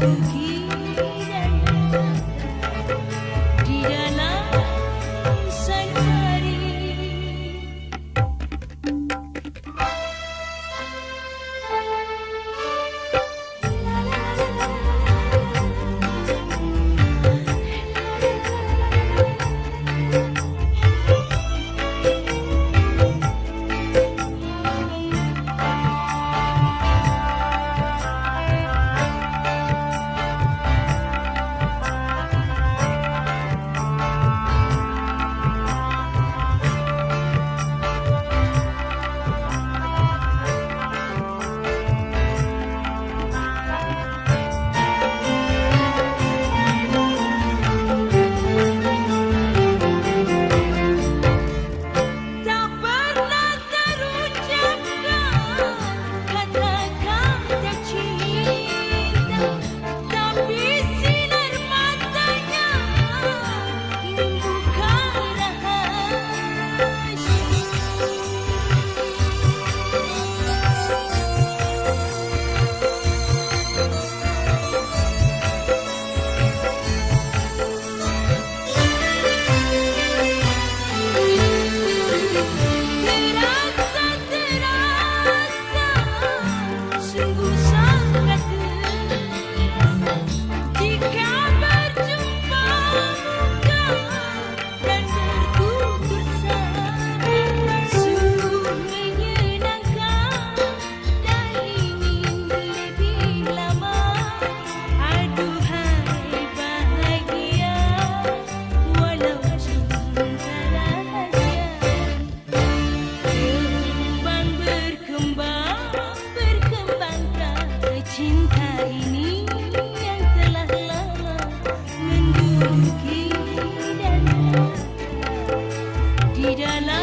Thank you. ya la